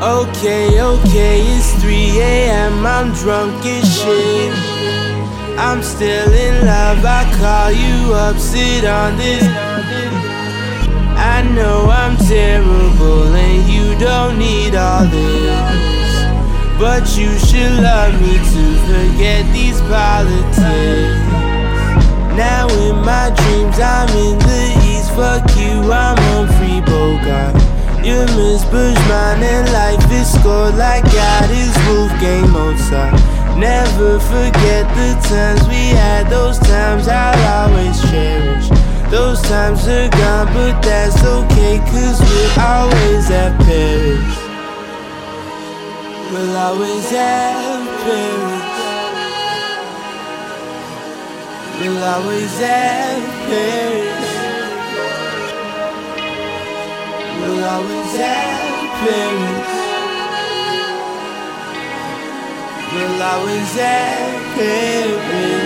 Okay, okay, it's 3 a.m. I'm drunk as shit. I'm still in love. I call you up, sit on this. I know I'm terrible and you don't need all this. But you should love me to forget these politics. Now in my dreams, I'm in the east. Fuck you, I'm Humphrey Bogart. You're Miss Bushman and life is scored like God is Wolfgang Mozart. Never forget the times we had, those times I'll always cherish. Those times are gone, but that's okay, cause we're always at Paris. We'll always have Paris. We'll always have Paris. We'll always have Paris. We'll always have Paris.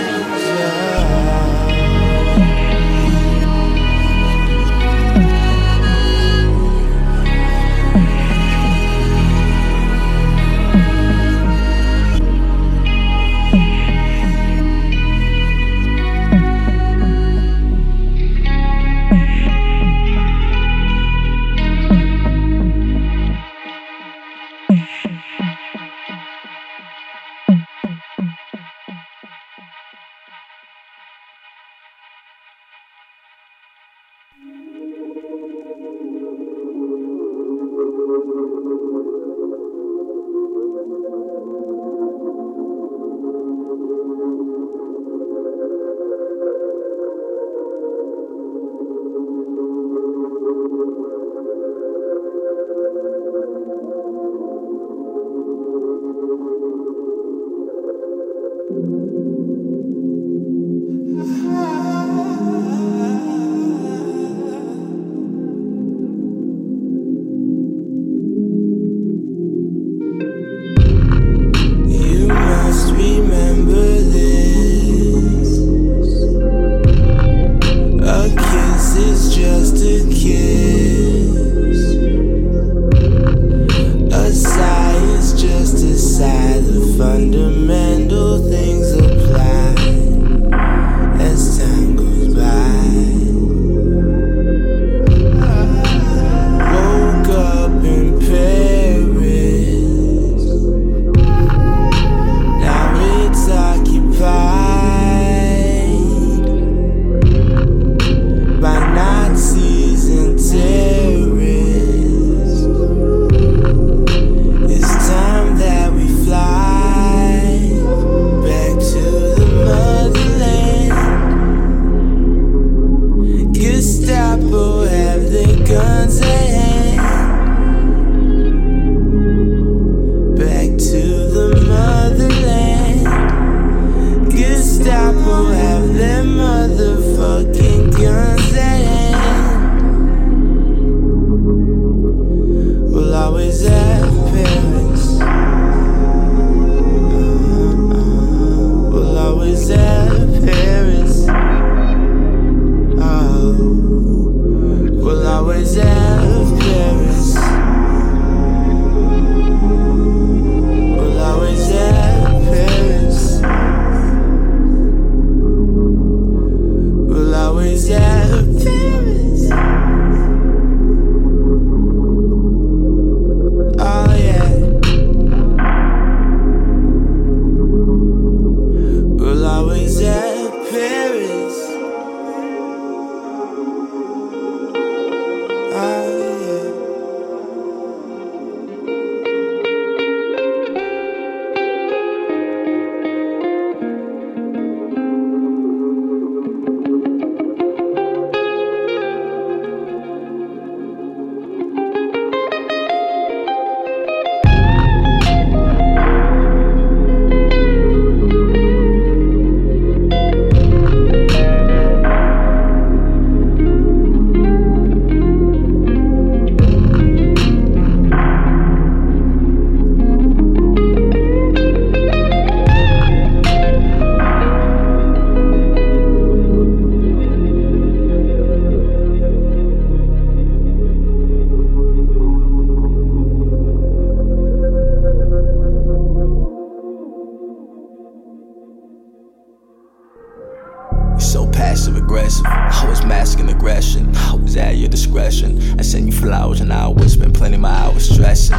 I was at your discretion. I send you flowers and I would spend plenty of my hours stressing.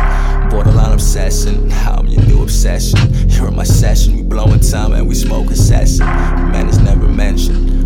Borderline obsession. Now I'm your new obsession. You're in my session. We blowing time and we smoke assassin. Man is never mentioned.